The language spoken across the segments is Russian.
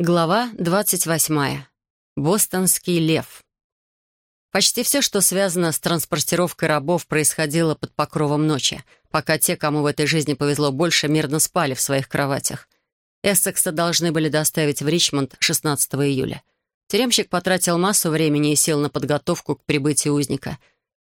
Глава 28. Бостонский лев. Почти все, что связано с транспортировкой рабов, происходило под покровом ночи, пока те, кому в этой жизни повезло больше, мирно спали в своих кроватях. Эссекса должны были доставить в Ричмонд 16 июля. Тюремщик потратил массу времени и сил на подготовку к прибытию узника.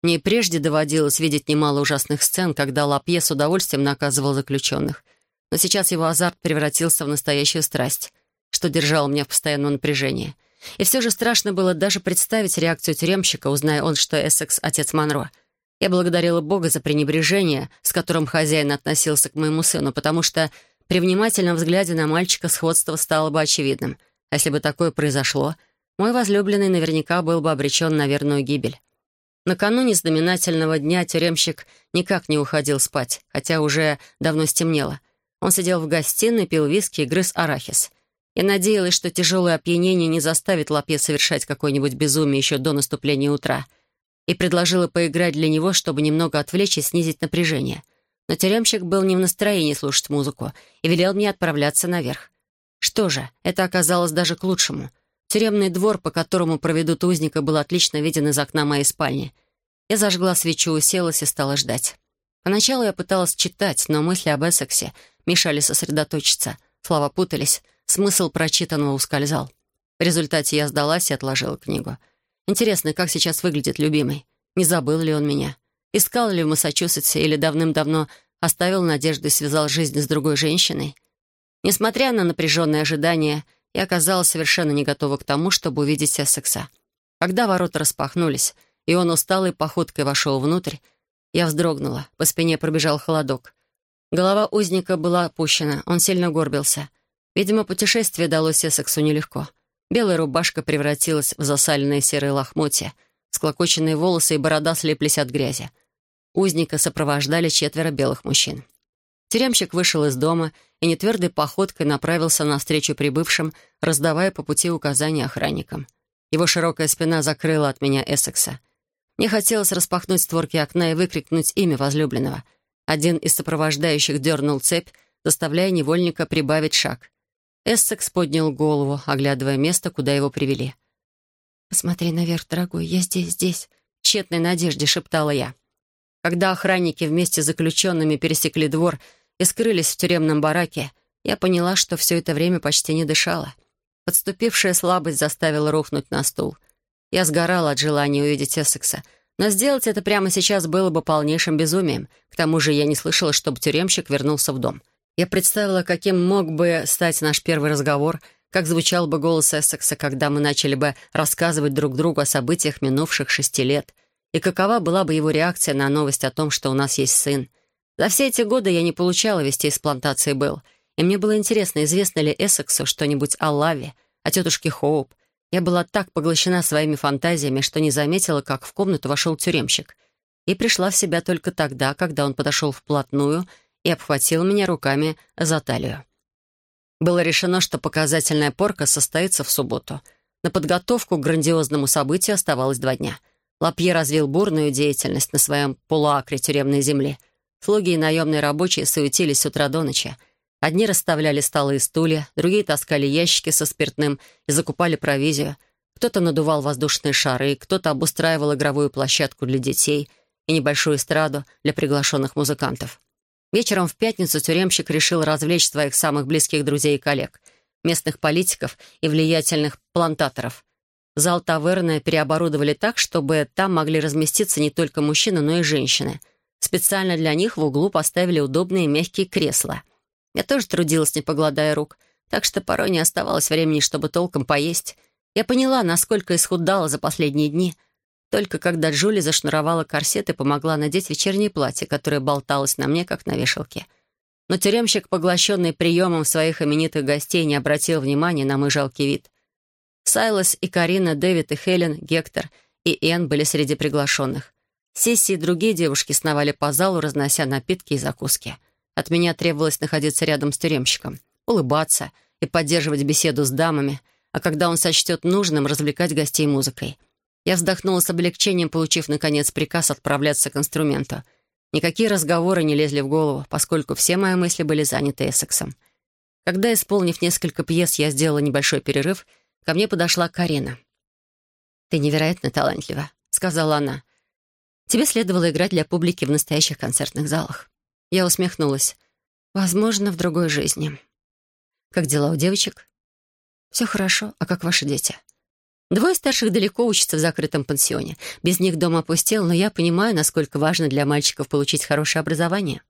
Мне прежде доводилось видеть немало ужасных сцен, когда Лапье с удовольствием наказывал заключенных. Но сейчас его азарт превратился в настоящую страсть — что держало меня в постоянном напряжении. И все же страшно было даже представить реакцию тюремщика, узная он, что Эссекс — отец Монро. Я благодарила Бога за пренебрежение, с которым хозяин относился к моему сыну, потому что при внимательном взгляде на мальчика сходство стало бы очевидным. А если бы такое произошло, мой возлюбленный наверняка был бы обречен на верную гибель. Накануне знаменательного дня тюремщик никак не уходил спать, хотя уже давно стемнело. Он сидел в гостиной, пил виски и грыз арахис. Я надеялась, что тяжелое опьянение не заставит Лапье совершать какое-нибудь безумие еще до наступления утра, и предложила поиграть для него, чтобы немного отвлечь и снизить напряжение. Но тюремщик был не в настроении слушать музыку и велел мне отправляться наверх. Что же, это оказалось даже к лучшему. Тюремный двор, по которому проведут узника, был отлично виден из окна моей спальни. Я зажгла свечу, уселась и стала ждать. Поначалу я пыталась читать, но мысли об Эссексе мешали сосредоточиться. Слова путались — Смысл прочитанного ускользал. В результате я сдалась и отложила книгу. Интересно, как сейчас выглядит любимый? Не забыл ли он меня? Искал ли в Массачусетсе или давным-давно оставил надежду и связал жизнь с другой женщиной? Несмотря на напряженное ожидание, я оказалась совершенно не готова к тому, чтобы увидеть Эссекса. Когда ворота распахнулись, и он усталой походкой вошел внутрь, я вздрогнула, по спине пробежал холодок. Голова узника была опущена, он сильно горбился. Видимо, путешествие далось Эссексу нелегко. Белая рубашка превратилась в засаленные серые лохмотья. Склокоченные волосы и борода слеплись от грязи. Узника сопровождали четверо белых мужчин. Тюремщик вышел из дома и нетвердой походкой направился навстречу прибывшим, раздавая по пути указания охранникам. Его широкая спина закрыла от меня Эссекса. Мне хотелось распахнуть створки окна и выкрикнуть имя возлюбленного. Один из сопровождающих дернул цепь, заставляя невольника прибавить шаг. Эссекс поднял голову, оглядывая место, куда его привели. «Посмотри наверх, дорогой, я здесь, здесь», — тщетной надежде шептала я. Когда охранники вместе с заключенными пересекли двор и скрылись в тюремном бараке, я поняла, что все это время почти не дышала. Подступившая слабость заставила рухнуть на стул. Я сгорала от желания увидеть Эссекса, но сделать это прямо сейчас было бы полнейшим безумием. К тому же я не слышала, чтобы тюремщик вернулся в дом. Я представила, каким мог бы стать наш первый разговор, как звучал бы голос Эссекса, когда мы начали бы рассказывать друг другу о событиях минувших шести лет, и какова была бы его реакция на новость о том, что у нас есть сын. За все эти годы я не получала вести из плантации Белл, и мне было интересно, известно ли Эссексу что-нибудь о Лаве, о тетушке Хоуп. Я была так поглощена своими фантазиями, что не заметила, как в комнату вошел тюремщик. И пришла в себя только тогда, когда он подошел вплотную — и обхватил меня руками за талию. Было решено, что показательная порка состоится в субботу. На подготовку к грандиозному событию оставалось два дня. Лапье развил бурную деятельность на своем полуакре тюремной земли. Слуги и наемные рабочие суетились с утра до ночи. Одни расставляли столы и стулья, другие таскали ящики со спиртным и закупали провизию. Кто-то надувал воздушные шары, кто-то обустраивал игровую площадку для детей и небольшую эстраду для приглашенных музыкантов. Вечером в пятницу тюремщик решил развлечь своих самых близких друзей и коллег, местных политиков и влиятельных плантаторов. Зал таверны переоборудовали так, чтобы там могли разместиться не только мужчины, но и женщины. Специально для них в углу поставили удобные мягкие кресла. Я тоже трудилась, не погладая рук, так что порой не оставалось времени, чтобы толком поесть. Я поняла, насколько исхудала за последние дни — только когда Джули зашнуровала корсет и помогла надеть вечернее платье, которое болталось на мне, как на вешалке. Но тюремщик, поглощенный приемом своих именитых гостей, не обратил внимания на мой жалкий вид. Сайлос и Карина, Дэвид и Хелен, Гектор и Энн были среди приглашенных. Сесси и другие девушки сновали по залу, разнося напитки и закуски. От меня требовалось находиться рядом с тюремщиком, улыбаться и поддерживать беседу с дамами, а когда он сочтет нужным, развлекать гостей музыкой. Я вздохнула с облегчением, получив, наконец, приказ отправляться к инструменту. Никакие разговоры не лезли в голову, поскольку все мои мысли были заняты Эссексом. Когда, исполнив несколько пьес, я сделала небольшой перерыв, ко мне подошла Карина. «Ты невероятно талантлива», — сказала она. «Тебе следовало играть для публики в настоящих концертных залах». Я усмехнулась. «Возможно, в другой жизни». «Как дела у девочек?» «Все хорошо. А как ваши дети?» Двое старших далеко учатся в закрытом пансионе. Без них дом опустел, но я понимаю, насколько важно для мальчиков получить хорошее образование.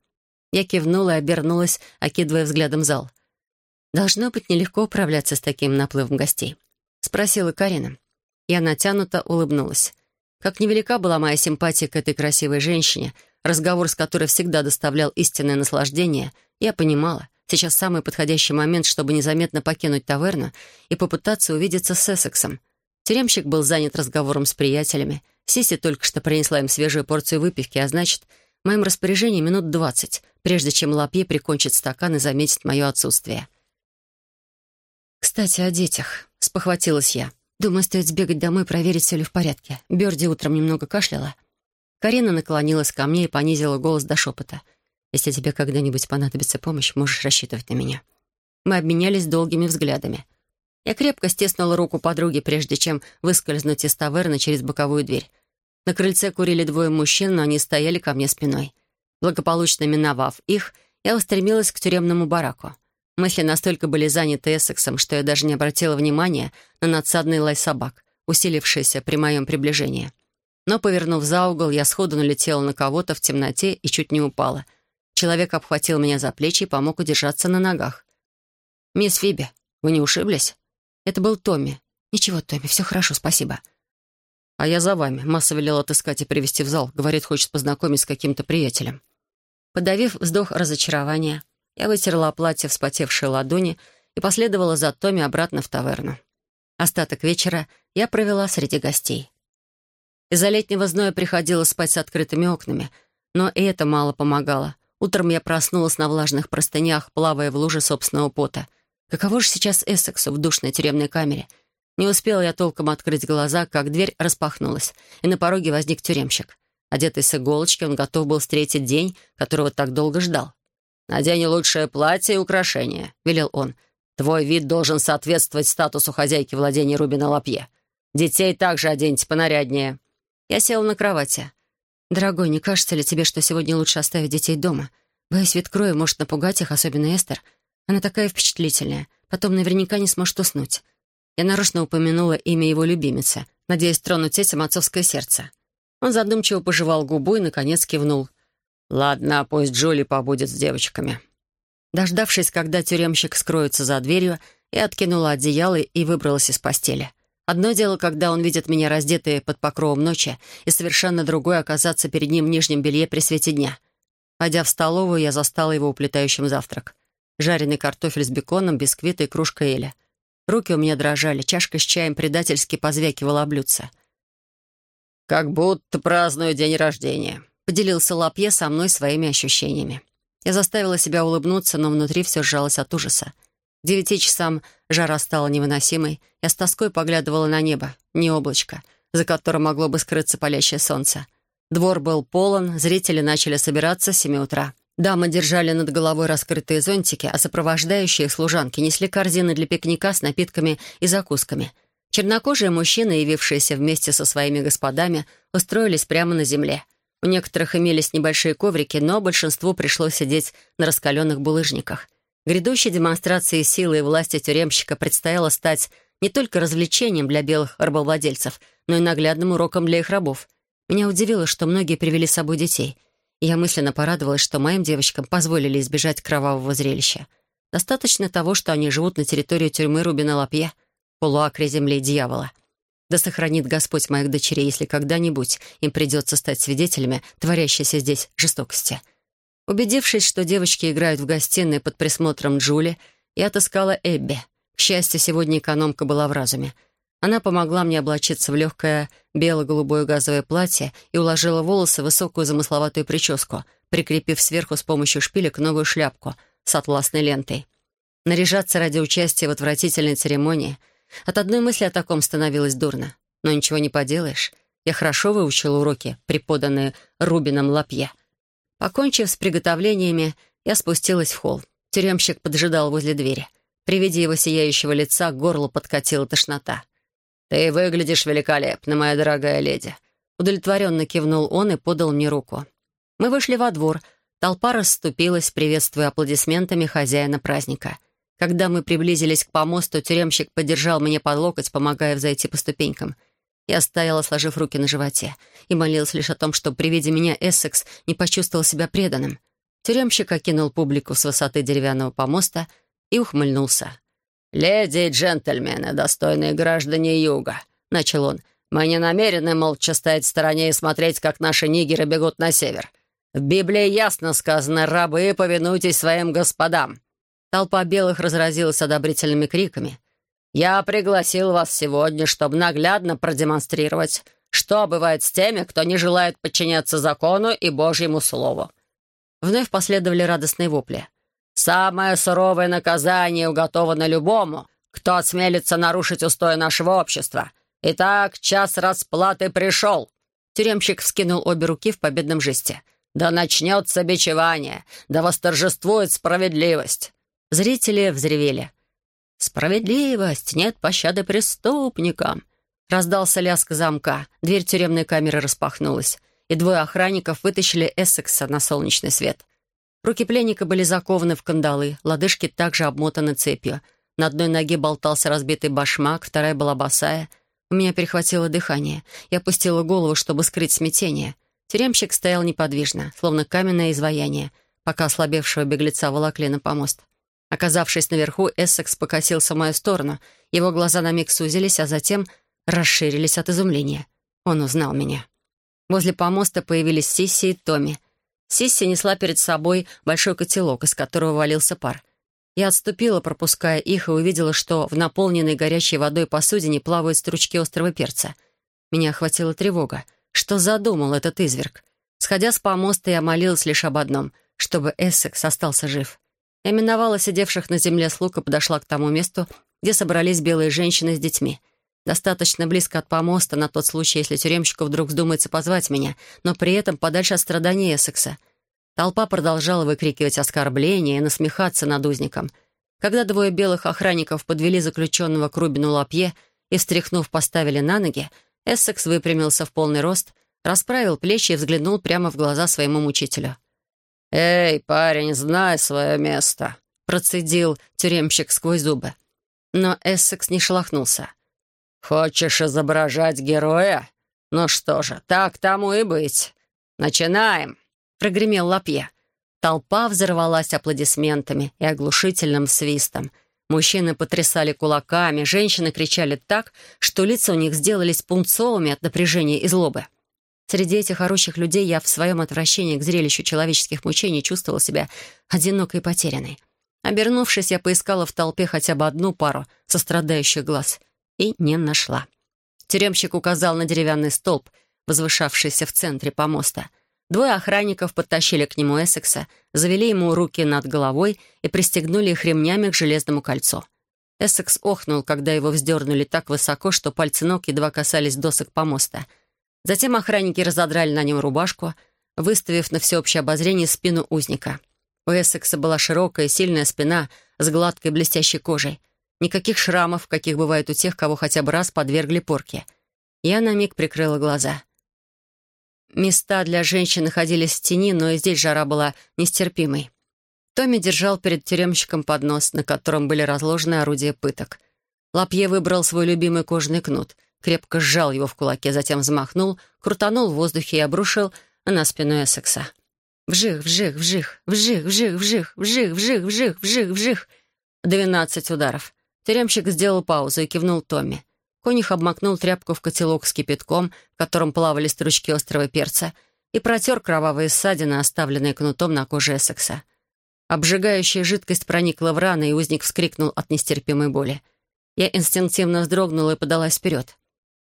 Я кивнула и обернулась, окидывая взглядом зал. «Должно быть нелегко управляться с таким наплывом гостей», — спросила Карина. Я натянуто улыбнулась. Как невелика была моя симпатия к этой красивой женщине, разговор с которой всегда доставлял истинное наслаждение, я понимала, сейчас самый подходящий момент, чтобы незаметно покинуть таверну и попытаться увидеться с Эссексом. Тюремщик был занят разговором с приятелями. Сиси только что принесла им свежую порцию выпивки, а значит, в моем распоряжении минут двадцать, прежде чем Лапье прикончит стакан и заметит мое отсутствие. «Кстати, о детях», — спохватилась я. Думаю, стоит сбегать домой проверить, все ли в порядке. Берди утром немного кашляла. Карина наклонилась ко мне и понизила голос до шепота. «Если тебе когда-нибудь понадобится помощь, можешь рассчитывать на меня». Мы обменялись долгими взглядами. Я крепко стеснула руку подруги, прежде чем выскользнуть из таверны через боковую дверь. На крыльце курили двое мужчин, но они стояли ко мне спиной. Благополучно миновав их, я устремилась к тюремному бараку. Мысли настолько были заняты Эссексом, что я даже не обратила внимания на надсадный лай собак, усилившийся при моем приближении. Но, повернув за угол, я сходу налетела на кого-то в темноте и чуть не упала. Человек обхватил меня за плечи и помог удержаться на ногах. «Мисс Фиби, вы не ушиблись?» Это был Томми. «Ничего, Томми, все хорошо, спасибо». «А я за вами. Масса велела отыскать и привести в зал. Говорит, хочет познакомить с каким-то приятелем». Подавив вздох разочарования, я вытерла платье вспотевшие ладони и последовала за Томми обратно в таверну. Остаток вечера я провела среди гостей. Из-за летнего зноя приходилось спать с открытыми окнами, но и это мало помогало. Утром я проснулась на влажных простынях, плавая в луже собственного пота. Каково же сейчас Эссексу в душной тюремной камере? Не успела я толком открыть глаза, как дверь распахнулась, и на пороге возник тюремщик. Одетый с иголочки, он готов был встретить день, которого так долго ждал. «Надень лучшее платье и украшения», — велел он. «Твой вид должен соответствовать статусу хозяйки владения Рубина Лапье. Детей также оденьте понаряднее». Я села на кровати. «Дорогой, не кажется ли тебе, что сегодня лучше оставить детей дома? Боюсь, вид крови может напугать их, особенно Эстер. Она такая впечатлительная. Потом наверняка не сможет уснуть». Я нарочно упомянула имя его любимицы, надеясь тронуть этим отцовское сердце. Он задумчиво пожевал губу и, наконец, кивнул. «Ладно, пусть Джули побудет с девочками». Дождавшись, когда тюремщик скроется за дверью, я откинула одеяло и выбралась из постели. Одно дело, когда он видит меня раздетой под покровом ночи, и совершенно другое — оказаться перед ним в нижнем белье при свете дня. Войдя в столовую, я застала его уплетающим завтрак. Жареный картофель с беконом, бисквиты и кружка эля. Руки у меня дрожали, чашка с чаем предательски позвякивала о блюдце. «Как будто праздную день рождения», Поделился Лапье со мной своими ощущениями. Я заставила себя улыбнуться, но внутри все сжалось от ужаса. К девяти часам жара стала невыносимой. Я с тоской поглядывала на небо, не облачко, за которым могло бы скрыться палящее солнце. Двор был полон, зрители начали собираться с семи утра. Дамы держали над головой раскрытые зонтики, а сопровождающие служанки несли корзины для пикника с напитками и закусками. Чернокожие мужчины, явившиеся вместе со своими господами, устроились прямо на земле — у некоторых имелись небольшие коврики, но большинству пришлось сидеть на раскаленных булыжниках. Грядущей демонстрацией силы и власти тюремщика предстояло стать не только развлечением для белых рабовладельцев, но и наглядным уроком для их рабов. Меня удивило, что многие привели с собой детей, я мысленно порадовалась, что моим девочкам позволили избежать кровавого зрелища. Достаточно того, что они живут на территории тюрьмы Рубина Лапье, полуакре земли дьявола — да сохранит Господь моих дочерей, если когда-нибудь им придется стать свидетелями творящейся здесь жестокости. Убедившись, что девочки играют в гостиной под присмотром Джули, я отыскала Эбби. К счастью, сегодня экономка была в разуме. Она помогла мне облачиться в легкое бело-голубое газовое платье и уложила волосы в высокую замысловатую прическу, прикрепив сверху с помощью шпилек новую шляпку с атласной лентой. Наряжаться ради участия в отвратительной церемонии — от одной мысли о таком становилось дурно. Но ничего не поделаешь. Я хорошо выучила уроки, преподанные Рубином Лапье. Покончив с приготовлениями, я спустилась в холл. Тюремщик поджидал возле двери. При виде его сияющего лица к горлу подкатила тошнота. «Ты выглядишь великолепно, моя дорогая леди», — удовлетворенно кивнул он и подал мне руку. Мы вышли во двор. Толпа расступилась, приветствуя аплодисментами хозяина праздника. Когда мы приблизились к помосту, тюремщик поддержал меня под локоть, помогая взойти по ступенькам. Я стояла, сложив руки на животе, и молилась лишь о том, чтобы при виде меня Эссекс не почувствовал себя преданным. Тюремщик окинул публику с высоты деревянного помоста и ухмыльнулся. «Леди и джентльмены, достойные граждане Юга», — начал он, — «мы не намерены молча стоять в стороне и смотреть, как наши нигеры бегут на север. В Библии ясно сказано «рабы, повинуйтесь своим господам». Толпа белых разразилась одобрительными криками. «Я пригласил вас сегодня, чтобы наглядно продемонстрировать, что бывает с теми, кто не желает подчиняться закону и Божьему Слову». Вновь последовали радостные вопли. «Самое суровое наказание уготовано любому, кто осмелится нарушить устои нашего общества. Итак, час расплаты пришел!» Тюремщик вскинул обе руки в победном жесте. «Да начнется бичевание! Да восторжествует справедливость!» Зрители взревели. «Справедливость! Нет пощады преступникам!» Раздался лязг замка, дверь тюремной камеры распахнулась, и двое охранников вытащили Эссекса на солнечный свет. Руки пленника были закованы в кандалы, лодыжки также обмотаны цепью. На одной ноге болтался разбитый башмак, вторая была босая. У меня перехватило дыхание. Я опустила голову, чтобы скрыть смятение. Тюремщик стоял неподвижно, словно каменное изваяние, пока ослабевшего беглеца волокли на помост. Оказавшись наверху, Эссекс покосился в мою сторону. Его глаза на миг сузились, а затем расширились от изумления. Он узнал меня. Возле помоста появились Сисси и Томми. Сисси несла перед собой большой котелок, из которого валился пар. Я отступила, пропуская их, и увидела, что в наполненной горячей водой посудине плавают стручки острого перца. Меня охватила тревога. Что задумал этот изверг? Сходя с помоста, я молилась лишь об одном — чтобы Эссекс остался жив. Я миновала сидевших на земле слуг и подошла к тому месту, где собрались белые женщины с детьми. Достаточно близко от помоста на тот случай, если тюремщику вдруг вздумается позвать меня, но при этом подальше от страданий Эссекса. Толпа продолжала выкрикивать оскорбления и насмехаться над узником. Когда двое белых охранников подвели заключенного к Рубину Лапье и, встряхнув, поставили на ноги, Эссекс выпрямился в полный рост, расправил плечи и взглянул прямо в глаза своему мучителю. «Эй, парень, знай свое место», — процедил тюремщик сквозь зубы. Но Эссекс не шелохнулся. «Хочешь изображать героя? Ну что же, так тому и быть. Начинаем!» — прогремел Лапье. Толпа взорвалась аплодисментами и оглушительным свистом. Мужчины потрясали кулаками, женщины кричали так, что лица у них сделались пунцовыми от напряжения и злобы. Среди этих орущих людей я в своем отвращении к зрелищу человеческих мучений чувствовала себя одинокой и потерянной. Обернувшись, я поискала в толпе хотя бы одну пару сострадающих глаз и не нашла. Тюремщик указал на деревянный столб, возвышавшийся в центре помоста. Двое охранников подтащили к нему Эссекса, завели ему руки над головой и пристегнули их ремнями к железному кольцу. Эссекс охнул, когда его вздернули так высоко, что пальцы ног едва касались досок помоста — Затем охранники разодрали на нем рубашку, выставив на всеобщее обозрение спину узника. У Эссекса была широкая, сильная спина с гладкой блестящей кожей. Никаких шрамов, каких бывает у тех, кого хотя бы раз подвергли порке. Я на миг прикрыла глаза. Места для женщин находились в тени, но и здесь жара была нестерпимой. Томми держал перед тюремщиком поднос, на котором были разложены орудия пыток. Лапье выбрал свой любимый кожаный кнут крепко сжал его в кулаке, затем взмахнул, крутанул в воздухе и обрушил на спину Эссекса. Вжих, вжих, вжих, вжих, вжих, вжих, вжих, вжих, вжих, вжих, вжих. Двенадцать ударов. Тюремщик сделал паузу и кивнул Томми. Конюх обмакнул тряпку в котелок с кипятком, в котором плавали стручки острого перца, и протер кровавые ссадины, оставленные кнутом на коже Эссекса. Обжигающая жидкость проникла в раны, и узник вскрикнул от нестерпимой боли. Я инстинктивно вздрогнула и подалась вперед.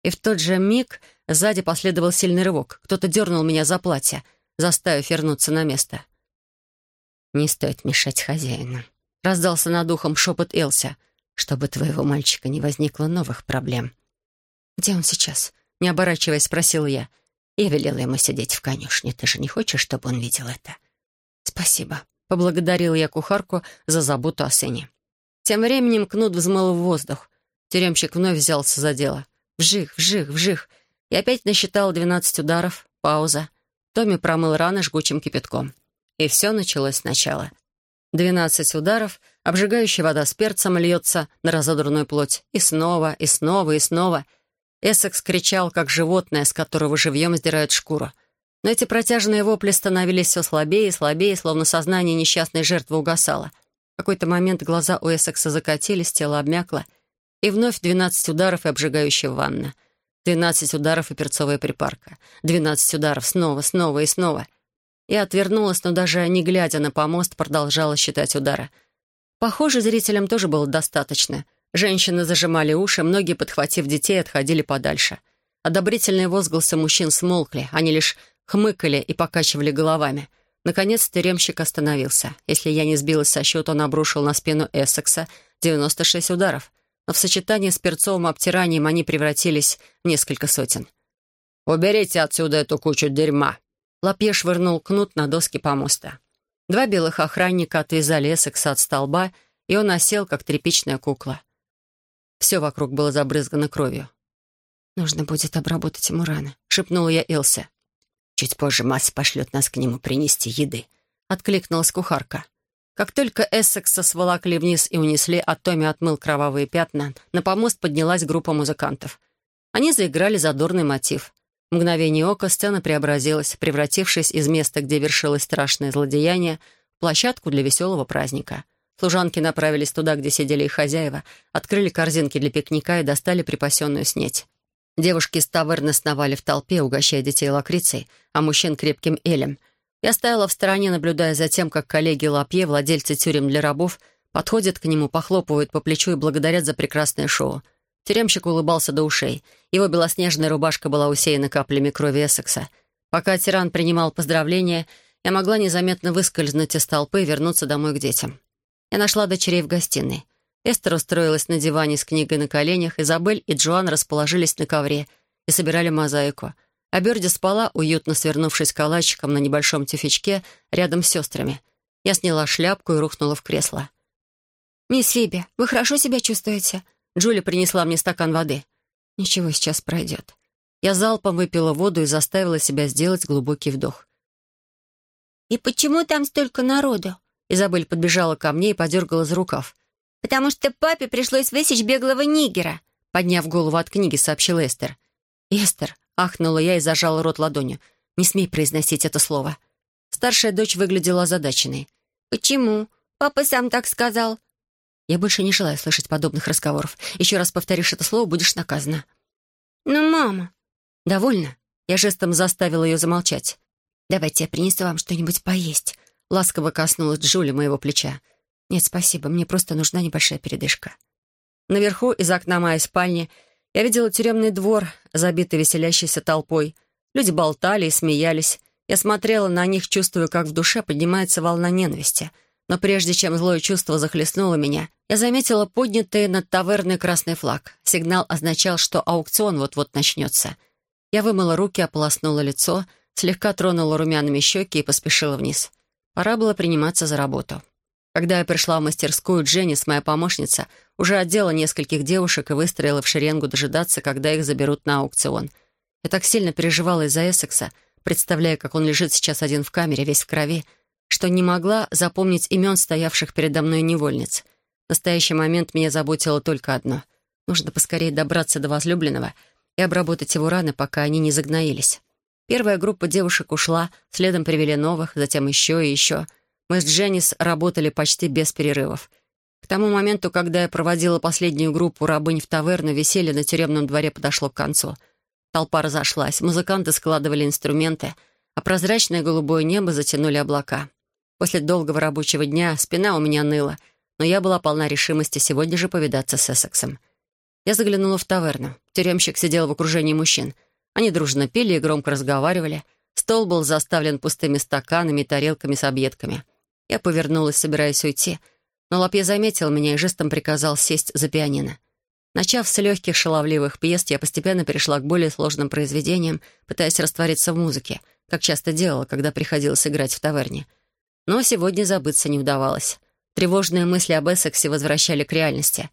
И в тот же миг сзади последовал сильный рывок. Кто-то дернул меня за платье, заставив вернуться на место. «Не стоит мешать хозяину», — раздался над ухом шепот Элся, «чтобы твоего мальчика не возникло новых проблем». «Где он сейчас?» — не оборачиваясь, спросил я. Я велела ему сидеть в конюшне. Ты же не хочешь, чтобы он видел это?» «Спасибо», — поблагодарил я кухарку за заботу о сыне. Тем временем кнут взмыл в воздух. Тюремщик вновь взялся за дело. Вжих, вжих, вжих. И опять насчитал двенадцать ударов. Пауза. Томми промыл раны жгучим кипятком. И все началось сначала. Двенадцать ударов, обжигающая вода с перцем льется на разодранную плоть. И снова, и снова, и снова. Эссекс кричал, как животное, с которого живьем сдирают шкуру. Но эти протяжные вопли становились все слабее и слабее, словно сознание несчастной жертвы угасало. В какой-то момент глаза у Эссекса закатились, тело обмякло. И вновь двенадцать ударов и обжигающая ванна — Двенадцать ударов и перцовая припарка. Двенадцать ударов снова, снова и снова. Я отвернулась, но даже не глядя на помост, продолжала считать удары. Похоже, зрителям тоже было достаточно. Женщины зажимали уши, многие, подхватив детей, отходили подальше. Одобрительные возгласы мужчин смолкли, они лишь хмыкали и покачивали головами. Наконец тюремщик остановился. Если я не сбилась со счета, он обрушил на спину Эссекса 96 ударов но в сочетании с перцовым обтиранием они превратились в несколько сотен. «Уберите отсюда эту кучу дерьма!» Лапье швырнул кнут на доски помоста. Два белых охранника отвязали Эссекса от столба, и он осел, как тряпичная кукла. Все вокруг было забрызгано кровью. «Нужно будет обработать ему раны», — шепнула я Элсе. «Чуть позже Масс пошлет нас к нему принести еды», — откликнулась кухарка. Как только Эссекса сволокли вниз и унесли, а Томми отмыл кровавые пятна, на помост поднялась группа музыкантов. Они заиграли задорный мотив. Мгновение ока сцена преобразилась, превратившись из места, где вершилось страшное злодеяние, в площадку для веселого праздника. Служанки направились туда, где сидели их хозяева, открыли корзинки для пикника и достали припасенную снеть. Девушки из таверны сновали в толпе, угощая детей лакрицей, а мужчин крепким элем — я стояла в стороне, наблюдая за тем, как коллеги Лапье, владельцы тюрем для рабов, подходят к нему, похлопывают по плечу и благодарят за прекрасное шоу. Тюремщик улыбался до ушей. Его белоснежная рубашка была усеяна каплями крови Эссекса. Пока тиран принимал поздравления, я могла незаметно выскользнуть из толпы и вернуться домой к детям. Я нашла дочерей в гостиной. Эстер устроилась на диване с книгой на коленях, Изабель и Джоан расположились на ковре и собирали мозаику — а Берди спала, уютно свернувшись калачиком на небольшом тюфячке рядом с сестрами. Я сняла шляпку и рухнула в кресло. «Мисс Фиби, вы хорошо себя чувствуете?» Джули принесла мне стакан воды. «Ничего, сейчас пройдет». Я залпом выпила воду и заставила себя сделать глубокий вдох. «И почему там столько народу?» Изабель подбежала ко мне и подергала за рукав. «Потому что папе пришлось высечь беглого нигера», подняв голову от книги, сообщила Эстер. «Эстер, Ахнула я и зажала рот ладонью. «Не смей произносить это слово». Старшая дочь выглядела озадаченной. «Почему? Папа сам так сказал». «Я больше не желаю слышать подобных разговоров. Еще раз повторишь это слово, будешь наказана». «Но мама...» «Довольно?» Я жестом заставила ее замолчать. «Давайте я принесу вам что-нибудь поесть». Ласково коснулась Джули моего плеча. «Нет, спасибо, мне просто нужна небольшая передышка». Наверху, из окна моей спальни, я видела тюремный двор, забитый веселящейся толпой. Люди болтали и смеялись. Я смотрела на них, чувствуя, как в душе поднимается волна ненависти. Но прежде чем злое чувство захлестнуло меня, я заметила поднятый над таверной красный флаг. Сигнал означал, что аукцион вот-вот начнется. Я вымыла руки, ополоснула лицо, слегка тронула румяными щеки и поспешила вниз. Пора было приниматься за работу. Когда я пришла в мастерскую, Дженнис, моя помощница, уже одела нескольких девушек и выстроила в шеренгу дожидаться, когда их заберут на аукцион. Я так сильно переживала из-за Эссекса, представляя, как он лежит сейчас один в камере, весь в крови, что не могла запомнить имен стоявших передо мной невольниц. В настоящий момент меня заботило только одно. Нужно поскорее добраться до возлюбленного и обработать его раны, пока они не загноились. Первая группа девушек ушла, следом привели новых, затем еще и еще — мы с Дженнис работали почти без перерывов. К тому моменту, когда я проводила последнюю группу рабынь в таверну, веселье на тюремном дворе подошло к концу. Толпа разошлась, музыканты складывали инструменты, а прозрачное голубое небо затянули облака. После долгого рабочего дня спина у меня ныла, но я была полна решимости сегодня же повидаться с Эссексом. Я заглянула в таверну. Тюремщик сидел в окружении мужчин. Они дружно пили и громко разговаривали. Стол был заставлен пустыми стаканами и тарелками с объедками — я повернулась, собираясь уйти, но Лапье заметил меня и жестом приказал сесть за пианино. Начав с легких шаловливых пьес, я постепенно перешла к более сложным произведениям, пытаясь раствориться в музыке, как часто делала, когда приходилось играть в таверне. Но сегодня забыться не удавалось. Тревожные мысли об Эссексе возвращали к реальности.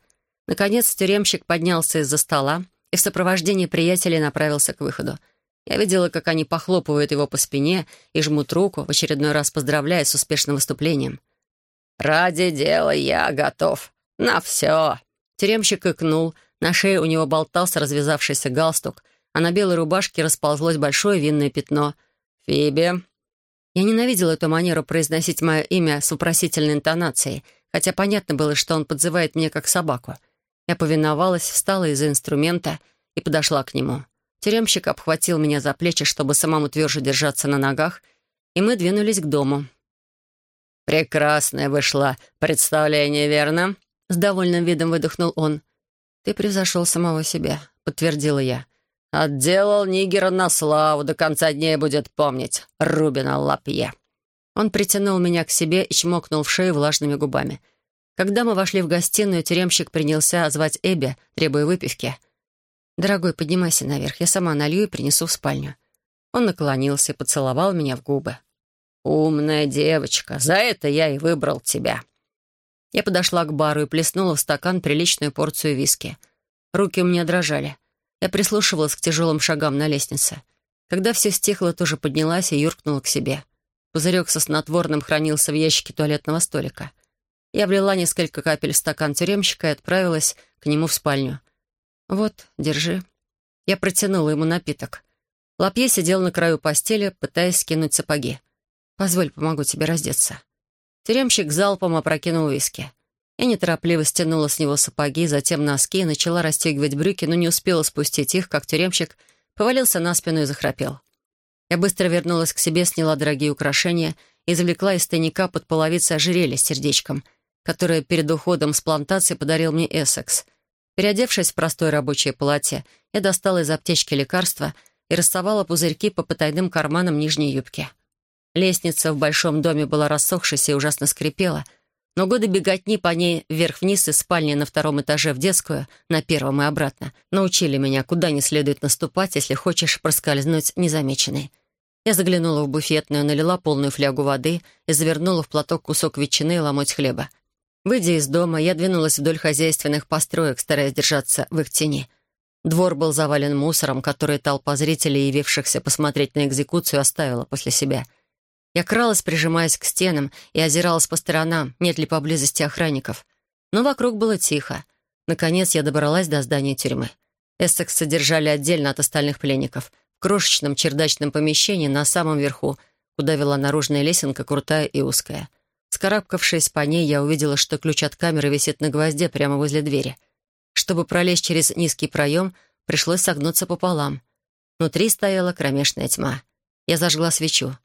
Наконец тюремщик поднялся из-за стола и в сопровождении приятелей направился к выходу. Я видела, как они похлопывают его по спине и жмут руку, в очередной раз поздравляя с успешным выступлением. «Ради дела я готов. На все!» Тюремщик икнул, на шее у него болтался развязавшийся галстук, а на белой рубашке расползлось большое винное пятно. «Фиби!» Я ненавидела эту манеру произносить мое имя с упросительной интонацией, хотя понятно было, что он подзывает меня как собаку. Я повиновалась, встала из-за инструмента и подошла к нему. Тюремщик обхватил меня за плечи, чтобы самому тверже держаться на ногах, и мы двинулись к дому. «Прекрасное вышло представление, верно?» С довольным видом выдохнул он. «Ты превзошел самого себя», — подтвердила я. «Отделал Нигера на славу, до конца дней будет помнить. Рубина Лапье». Он притянул меня к себе и чмокнул в шею влажными губами. Когда мы вошли в гостиную, тюремщик принялся звать Эбби, требуя выпивки. «Дорогой, поднимайся наверх, я сама налью и принесу в спальню». Он наклонился и поцеловал меня в губы. «Умная девочка, за это я и выбрал тебя». Я подошла к бару и плеснула в стакан приличную порцию виски. Руки у меня дрожали. Я прислушивалась к тяжелым шагам на лестнице. Когда все стихло, тоже поднялась и юркнула к себе. Пузырек со снотворным хранился в ящике туалетного столика. Я влила несколько капель в стакан тюремщика и отправилась к нему в спальню. «Вот, держи». Я протянула ему напиток. Лапье сидел на краю постели, пытаясь скинуть сапоги. «Позволь, помогу тебе раздеться». Тюремщик залпом опрокинул виски. Я неторопливо стянула с него сапоги, затем носки и начала расстегивать брюки, но не успела спустить их, как тюремщик повалился на спину и захрапел. Я быстро вернулась к себе, сняла дорогие украшения и извлекла из тайника под половицей ожерелье с сердечком, которое перед уходом с плантации подарил мне Эссекс. Переодевшись в простое рабочее платье, я достала из аптечки лекарства и расставала пузырьки по потайным карманам нижней юбки. Лестница в большом доме была рассохшейся и ужасно скрипела — но годы беготни по ней вверх-вниз из спальни на втором этаже в детскую, на первом и обратно, научили меня, куда не следует наступать, если хочешь проскользнуть незамеченной. Я заглянула в буфетную, налила полную флягу воды и завернула в платок кусок ветчины и ломоть хлеба. Выйдя из дома, я двинулась вдоль хозяйственных построек, стараясь держаться в их тени. Двор был завален мусором, который толпа зрителей, явившихся посмотреть на экзекуцию, оставила после себя — я кралась, прижимаясь к стенам, и озиралась по сторонам, нет ли поблизости охранников. Но вокруг было тихо. Наконец я добралась до здания тюрьмы. Эссекс содержали отдельно от остальных пленников, в крошечном чердачном помещении на самом верху, куда вела наружная лесенка, крутая и узкая. Скарабкавшись по ней, я увидела, что ключ от камеры висит на гвозде прямо возле двери. Чтобы пролезть через низкий проем, пришлось согнуться пополам. Внутри стояла кромешная тьма. Я зажгла свечу.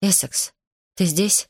«Эссекс, ты здесь?»